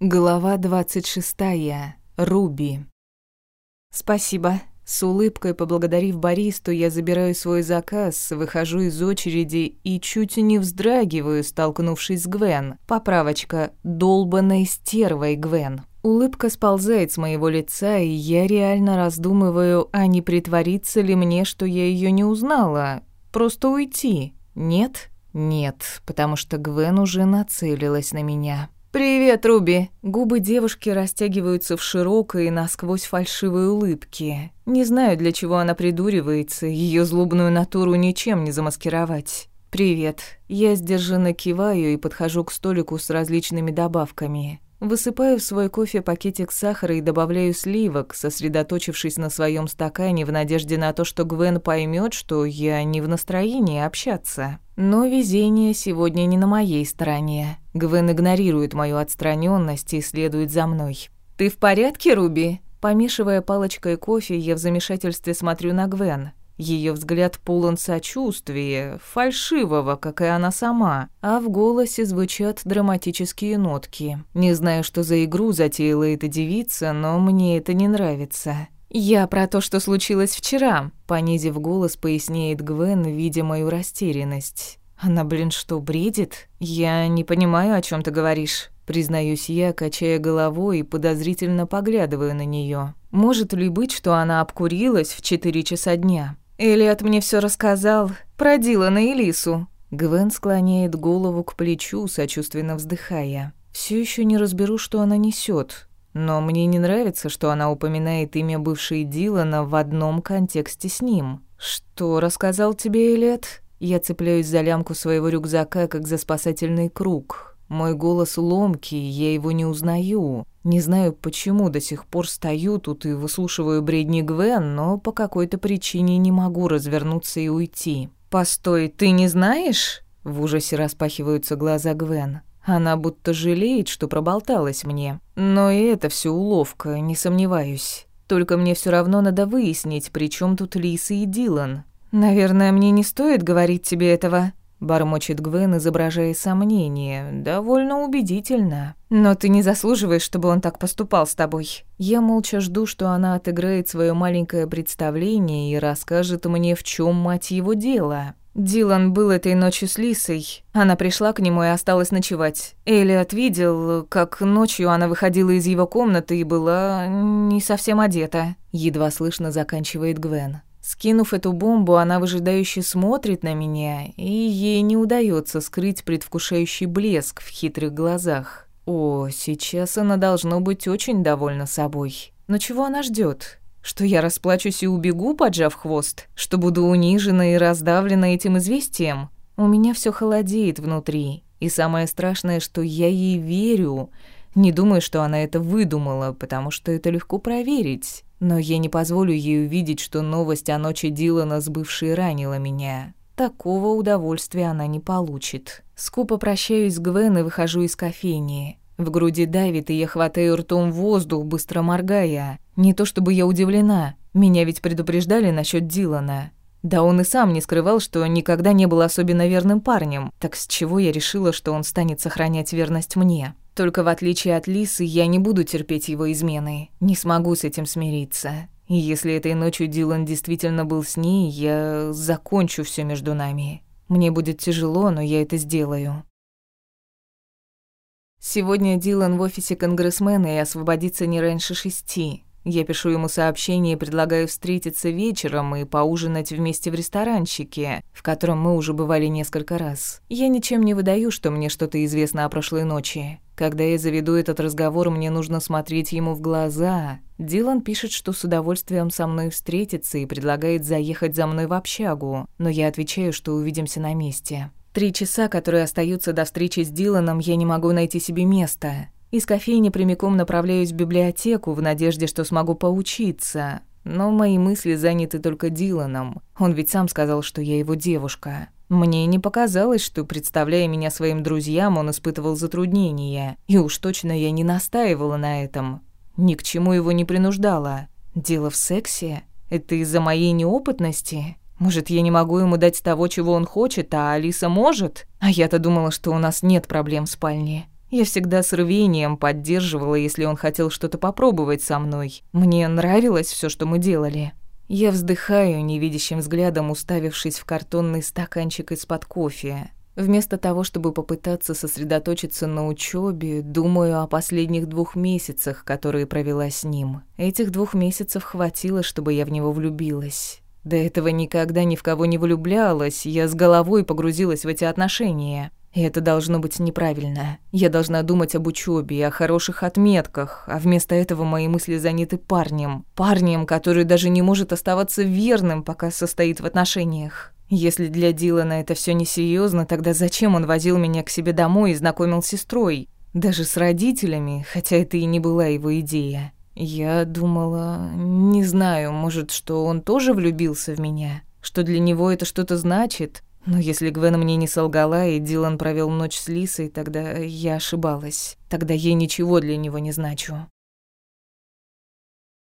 Глава 26. Руби. Спасибо. С улыбкой поблагодарив баристу, я забираю свой заказ, выхожу из очереди и чуть не вздрагиваю, столкнувшись с Гвен. Поправочка «долбанной стервой Гвен». Улыбка сползает с моего лица, и я реально раздумываю, а не притвориться ли мне, что я ее не узнала. Просто уйти. Нет? Нет, потому что Гвен уже нацелилась на меня. «Привет, Руби!» Губы девушки растягиваются в широкой, насквозь фальшивой улыбке. Не знаю, для чего она придуривается, ее злобную натуру ничем не замаскировать. «Привет». Я сдержанно киваю и подхожу к столику с различными добавками. Высыпаю в свой кофе пакетик сахара и добавляю сливок, сосредоточившись на своем стакане в надежде на то, что Гвен поймет, что я не в настроении общаться. Но везение сегодня не на моей стороне. Гвен игнорирует мою отстраненность и следует за мной. «Ты в порядке, Руби?» Помешивая палочкой кофе, я в замешательстве смотрю на Гвен. Ее взгляд полон сочувствия, фальшивого, как и она сама, а в голосе звучат драматические нотки. Не знаю, что за игру затеяла эта девица, но мне это не нравится. «Я про то, что случилось вчера», — понизив голос, поясняет Гвен, видя мою растерянность. «Она, блин, что, бредит? Я не понимаю, о чем ты говоришь». Признаюсь я, качая головой и подозрительно поглядываю на нее. Может ли быть, что она обкурилась в четыре часа дня? Элиот мне все рассказал про Дилана и Лису». Гвен склоняет голову к плечу, сочувственно вздыхая. Все еще не разберу, что она несет, но мне не нравится, что она упоминает имя бывшей Дилана в одном контексте с ним. «Что рассказал тебе Элиот?» Я цепляюсь за лямку своего рюкзака, как за спасательный круг. Мой голос ломкий, я его не узнаю. Не знаю, почему до сих пор стою тут и выслушиваю бредни Гвен, но по какой-то причине не могу развернуться и уйти. «Постой, ты не знаешь?» В ужасе распахиваются глаза Гвен. Она будто жалеет, что проболталась мне. Но и это все уловка, не сомневаюсь. Только мне все равно надо выяснить, при чем тут Лиса и Дилан. «Наверное, мне не стоит говорить тебе этого», Бормочет Гвен, изображая сомнение, довольно убедительно. «Но ты не заслуживаешь, чтобы он так поступал с тобой». Я молча жду, что она отыграет свое маленькое представление и расскажет мне, в чем мать его дело. Дилан был этой ночью с Лисой. Она пришла к нему и осталась ночевать. Элиот видел, как ночью она выходила из его комнаты и была не совсем одета. Едва слышно заканчивает Гвен. Скинув эту бомбу, она выжидающе смотрит на меня, и ей не удается скрыть предвкушающий блеск в хитрых глазах. О, сейчас она должно быть очень довольна собой. Но чего она ждет? Что я расплачусь и убегу, поджав хвост? Что буду унижена и раздавлена этим известием? У меня все холодеет внутри. И самое страшное, что я ей верю. Не думаю, что она это выдумала, потому что это легко проверить. Но я не позволю ей увидеть, что новость о ночи Дилана с бывшей ранила меня. Такого удовольствия она не получит. Скупо прощаюсь с Гвен и выхожу из кофейни. В груди давит, и я хватаю ртом воздух, быстро моргая. Не то чтобы я удивлена. Меня ведь предупреждали насчет Дилана. Да он и сам не скрывал, что никогда не был особенно верным парнем. Так с чего я решила, что он станет сохранять верность мне? Только в отличие от Лисы, я не буду терпеть его измены. Не смогу с этим смириться. И если этой ночью Дилан действительно был с ней, я закончу все между нами. Мне будет тяжело, но я это сделаю. Сегодня Дилан в офисе конгрессмена и освободится не раньше шести. Я пишу ему сообщение и предлагаю встретиться вечером и поужинать вместе в ресторанчике, в котором мы уже бывали несколько раз. Я ничем не выдаю, что мне что-то известно о прошлой ночи. Когда я заведу этот разговор, мне нужно смотреть ему в глаза. Дилан пишет, что с удовольствием со мной встретится и предлагает заехать за мной в общагу, но я отвечаю, что увидимся на месте. Три часа, которые остаются до встречи с Диланом, я не могу найти себе места. Из кофейни прямиком направляюсь в библиотеку в надежде, что смогу поучиться. Но мои мысли заняты только Диланом. Он ведь сам сказал, что я его девушка. Мне не показалось, что, представляя меня своим друзьям, он испытывал затруднения. И уж точно я не настаивала на этом. Ни к чему его не принуждала. Дело в сексе? Это из-за моей неопытности? Может, я не могу ему дать того, чего он хочет, а Алиса может? А я-то думала, что у нас нет проблем в спальне. Я всегда с рвением поддерживала, если он хотел что-то попробовать со мной. Мне нравилось все, что мы делали. Я вздыхаю, невидящим взглядом уставившись в картонный стаканчик из-под кофе. Вместо того, чтобы попытаться сосредоточиться на учебе, думаю о последних двух месяцах, которые провела с ним. Этих двух месяцев хватило, чтобы я в него влюбилась. До этого никогда ни в кого не влюблялась, я с головой погрузилась в эти отношения. И это должно быть неправильно. Я должна думать об учебе, о хороших отметках, а вместо этого мои мысли заняты парнем. Парнем, который даже не может оставаться верным, пока состоит в отношениях. Если для Дилана это все несерьезно, тогда зачем он возил меня к себе домой и знакомил с сестрой? Даже с родителями, хотя это и не была его идея. Я думала, не знаю, может, что он тоже влюбился в меня, что для него это что-то значит, но если Гвен мне не солгала, и Дилан провел ночь с Лисой, тогда я ошибалась. Тогда ей ничего для него не значу.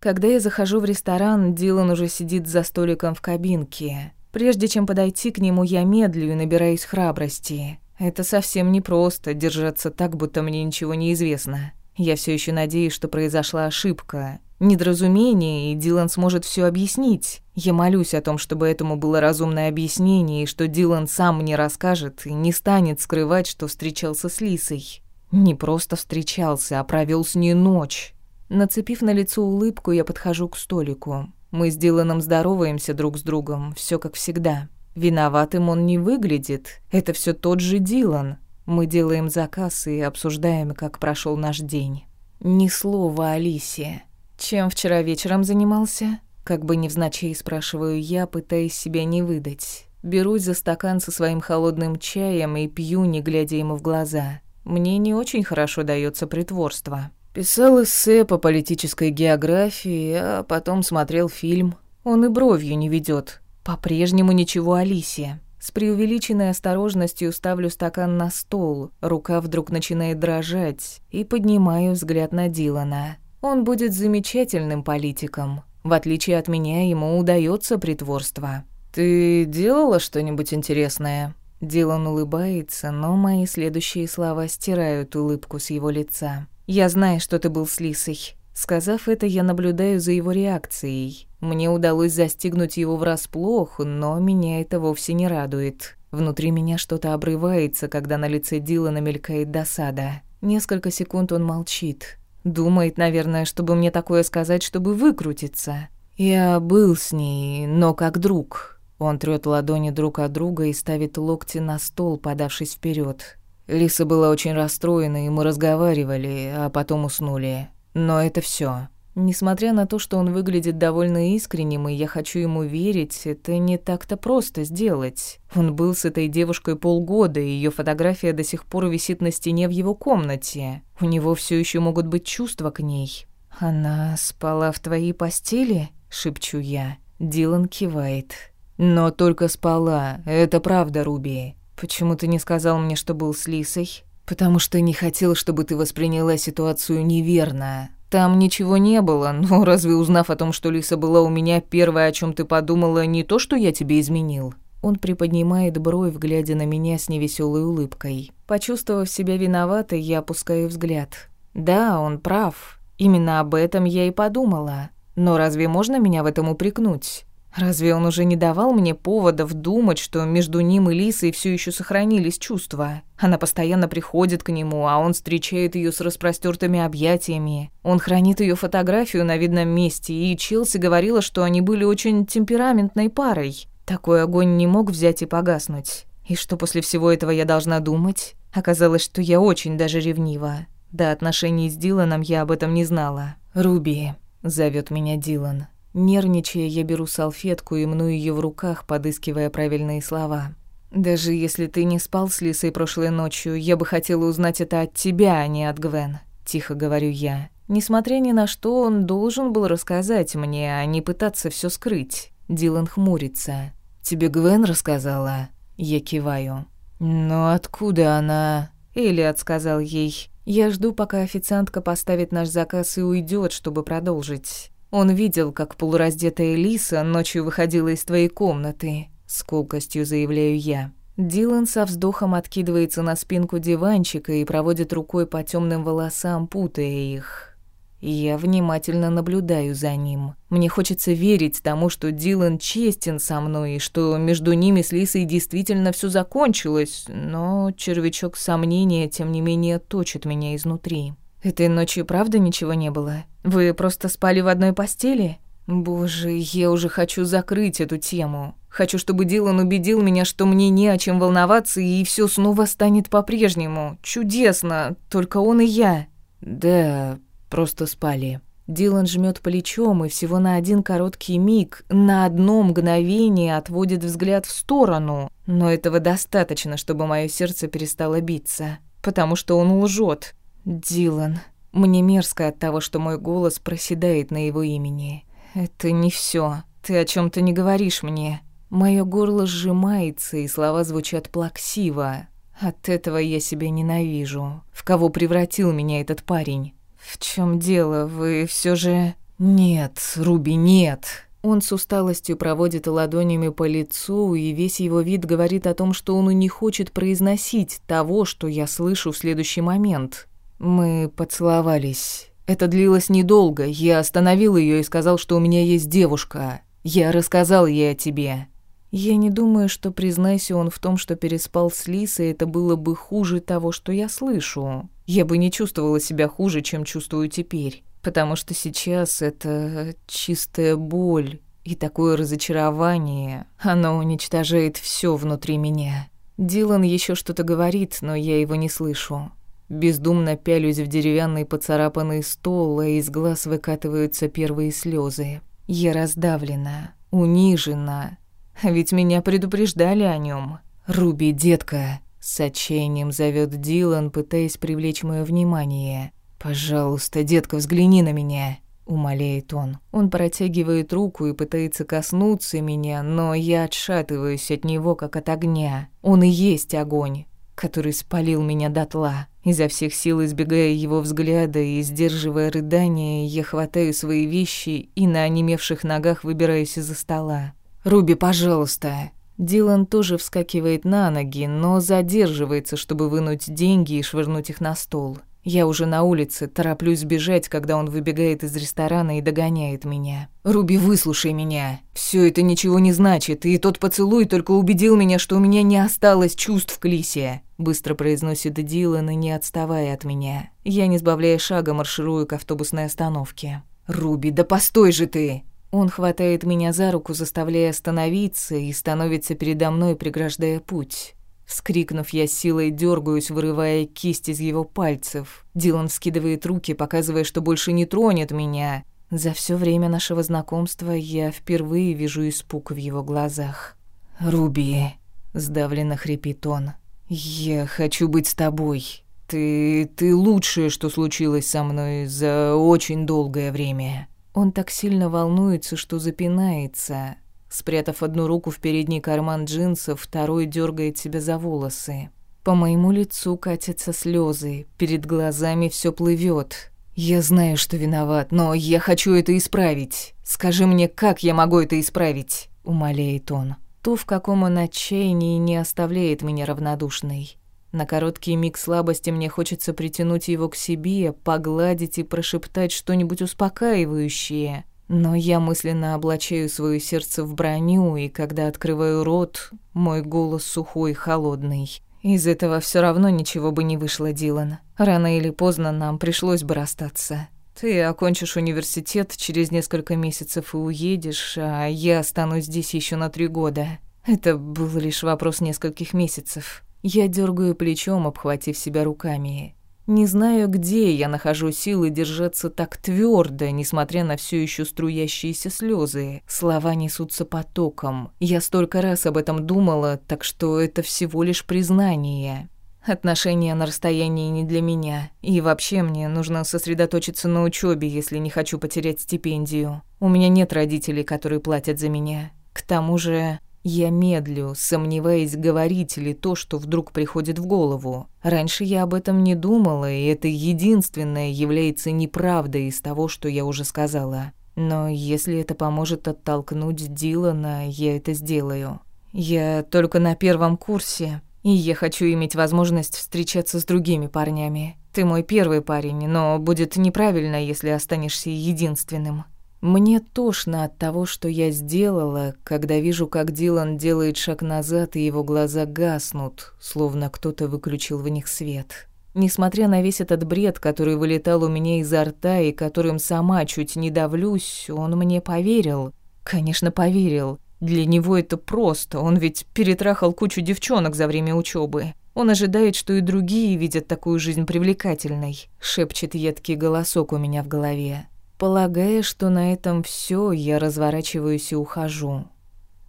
Когда я захожу в ресторан, Дилан уже сидит за столиком в кабинке. Прежде чем подойти к нему, я медлю и набираюсь храбрости. Это совсем непросто держаться так, будто мне ничего не известно. Я все еще надеюсь, что произошла ошибка, недоразумение, и Дилан сможет все объяснить. Я молюсь о том, чтобы этому было разумное объяснение, и что Дилан сам мне расскажет и не станет скрывать, что встречался с Лисой. Не просто встречался, а провел с ней ночь. Нацепив на лицо улыбку, я подхожу к столику. Мы с Диланом здороваемся друг с другом, все как всегда. Виноватым он не выглядит. Это все тот же Дилан. Мы делаем заказ и обсуждаем, как прошел наш день. Ни слова Алисе. «Чем вчера вечером занимался?» Как бы невзначай спрашиваю я, пытаясь себя не выдать. Берусь за стакан со своим холодным чаем и пью, не глядя ему в глаза. Мне не очень хорошо дается притворство. Писал эссе по политической географии, а потом смотрел фильм. Он и бровью не ведет. По-прежнему ничего Алисе. С преувеличенной осторожностью ставлю стакан на стол, рука вдруг начинает дрожать, и поднимаю взгляд на Дилана. Он будет замечательным политиком. В отличие от меня, ему удается притворство. «Ты делала что-нибудь интересное?» Дилан улыбается, но мои следующие слова стирают улыбку с его лица. «Я знаю, что ты был с Лисой». Сказав это, я наблюдаю за его реакцией. Мне удалось застигнуть его врасплох, но меня это вовсе не радует. Внутри меня что-то обрывается, когда на лице Дилана мелькает досада. Несколько секунд он молчит, Думает, наверное, чтобы мне такое сказать, чтобы выкрутиться. Я был с ней, но как друг. Он трёт ладони друг от друга и ставит локти на стол, подавшись вперед. Лиса была очень расстроена, и мы разговаривали, а потом уснули. Но это все. Несмотря на то, что он выглядит довольно искренним, и я хочу ему верить, это не так-то просто сделать. Он был с этой девушкой полгода, и ее фотография до сих пор висит на стене в его комнате. У него все еще могут быть чувства к ней. «Она спала в твоей постели?» — шепчу я. Дилан кивает. «Но только спала. Это правда, Руби. Почему ты не сказал мне, что был с Лисой?» «Потому что не хотел, чтобы ты восприняла ситуацию неверно. Там ничего не было, но разве узнав о том, что Лиса была у меня, первое, о чем ты подумала, не то, что я тебе изменил? Он приподнимает бровь, глядя на меня с невеселой улыбкой. Почувствовав себя виноватой, я опускаю взгляд. Да, он прав. Именно об этом я и подумала. Но разве можно меня в этом упрекнуть? Разве он уже не давал мне поводов думать, что между ним и Лисой все еще сохранились чувства? Она постоянно приходит к нему, а он встречает ее с распростертыми объятиями. Он хранит ее фотографию на видном месте, и Челси говорила, что они были очень темпераментной парой. Такой огонь не мог взять и погаснуть. И что после всего этого я должна думать? Оказалось, что я очень даже ревнива. До отношений с Диланом я об этом не знала. «Руби», — зовет меня Дилан. Нервничая, я беру салфетку и мну ее в руках, подыскивая правильные слова. «Даже если ты не спал с Лисой прошлой ночью, я бы хотела узнать это от тебя, а не от Гвен», — тихо говорю я. Несмотря ни на что, он должен был рассказать мне, а не пытаться все скрыть. Дилан хмурится. «Тебе Гвен рассказала?» Я киваю. «Но откуда она?» Элиот сказал ей. «Я жду, пока официантка поставит наш заказ и уйдет, чтобы продолжить. Он видел, как полураздетая Лиса ночью выходила из твоей комнаты, с колкостью заявляю я. Дилан со вздохом откидывается на спинку диванчика и проводит рукой по темным волосам, путая их. Я внимательно наблюдаю за ним. Мне хочется верить тому, что Дилан честен со мной, и что между ними с Лисой действительно все закончилось, но червячок сомнения, тем не менее, точит меня изнутри. «Этой ночью правда ничего не было? Вы просто спали в одной постели?» Боже, я уже хочу закрыть эту тему. Хочу, чтобы Дилан убедил меня, что мне не о чем волноваться, и все снова станет по-прежнему. Чудесно, только он и я. Да, просто спали. Дилан жмет плечом и всего на один короткий миг, на одно мгновение отводит взгляд в сторону. Но этого достаточно, чтобы мое сердце перестало биться, потому что он лжет. Дилан. Мне мерзко от того, что мой голос проседает на его имени. «Это не все. Ты о чем то не говоришь мне». Моё горло сжимается, и слова звучат плаксиво. От этого я себя ненавижу. В кого превратил меня этот парень? В чем дело? Вы все же... Нет, Руби, нет. Он с усталостью проводит ладонями по лицу, и весь его вид говорит о том, что он не хочет произносить того, что я слышу в следующий момент. Мы поцеловались. Это длилось недолго. Я остановил ее и сказал, что у меня есть девушка. Я рассказал ей о тебе. Я не думаю, что признайся он в том, что переспал с Лисой, это было бы хуже того, что я слышу. Я бы не чувствовала себя хуже, чем чувствую теперь, потому что сейчас это чистая боль и такое разочарование. Оно уничтожает все внутри меня. Дилан еще что-то говорит, но я его не слышу. Бездумно пялюсь в деревянный поцарапанный стол, а из глаз выкатываются первые слезы. Я раздавлена, унижена. Ведь меня предупреждали о нем. «Руби, детка!» С отчаянием зовет Дилан, пытаясь привлечь мое внимание. «Пожалуйста, детка, взгляни на меня!» Умоляет он. Он протягивает руку и пытается коснуться меня, но я отшатываюсь от него, как от огня. Он и есть огонь который спалил меня дотла. Изо всех сил избегая его взгляда и сдерживая рыдания, я хватаю свои вещи и на онемевших ногах выбираюсь из-за стола. «Руби, пожалуйста!» Дилан тоже вскакивает на ноги, но задерживается, чтобы вынуть деньги и швырнуть их на стол. Я уже на улице, тороплюсь бежать, когда он выбегает из ресторана и догоняет меня. «Руби, выслушай меня. Все это ничего не значит, и тот поцелуй только убедил меня, что у меня не осталось чувств к Лисе», быстро произносит Дилан, не отставая от меня. Я, не сбавляя шага, марширую к автобусной остановке. «Руби, да постой же ты!» Он хватает меня за руку, заставляя остановиться, и становится передо мной, преграждая путь. Вскрикнув, я силой дергаюсь, вырывая кисть из его пальцев. Дилан скидывает руки, показывая, что больше не тронет меня. За все время нашего знакомства я впервые вижу испуг в его глазах. «Руби», — сдавленно хрипит он, — «я хочу быть с тобой. Ты... ты лучшее, что случилось со мной за очень долгое время». Он так сильно волнуется, что запинается. Спрятав одну руку в передний карман джинсов, второй дергает себя за волосы. По моему лицу катятся слезы, перед глазами все плывет. Я знаю, что виноват, но я хочу это исправить. Скажи мне, как я могу это исправить? умоляет он. То, в каком он отчаянии, не оставляет меня равнодушной. На короткий миг слабости мне хочется притянуть его к себе, погладить и прошептать что-нибудь успокаивающее. Но я мысленно облачаю свое сердце в броню, и когда открываю рот, мой голос сухой холодный. Из этого все равно ничего бы не вышло, Дилан. Рано или поздно нам пришлось бы расстаться. Ты окончишь университет через несколько месяцев и уедешь, а я останусь здесь еще на три года. Это был лишь вопрос нескольких месяцев. Я дергаю плечом, обхватив себя руками. Не знаю, где я нахожу силы держаться так твердо, несмотря на все еще струящиеся слезы. Слова несутся потоком. Я столько раз об этом думала, так что это всего лишь признание. Отношения на расстоянии не для меня. И вообще мне нужно сосредоточиться на учебе, если не хочу потерять стипендию. У меня нет родителей, которые платят за меня. К тому же я медлю, сомневаясь, говорить ли то, что вдруг приходит в голову. Раньше я об этом не думала, и это единственное является неправдой из того, что я уже сказала. Но если это поможет оттолкнуть Дилана, я это сделаю. Я только на первом курсе, и я хочу иметь возможность встречаться с другими парнями. Ты мой первый парень, но будет неправильно, если останешься единственным. Мне тошно от того, что я сделала, когда вижу, как Дилан делает шаг назад, и его глаза гаснут, словно кто-то выключил в них свет. Несмотря на весь этот бред, который вылетал у меня изо рта и которым сама чуть не давлюсь, он мне поверил. Конечно, поверил. Для него это просто, он ведь перетрахал кучу девчонок за время учебы. Он ожидает, что и другие видят такую жизнь привлекательной, шепчет едкий голосок у меня в голове. Полагая, что на этом все, я разворачиваюсь и ухожу.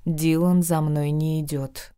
Дилан за мной не идет.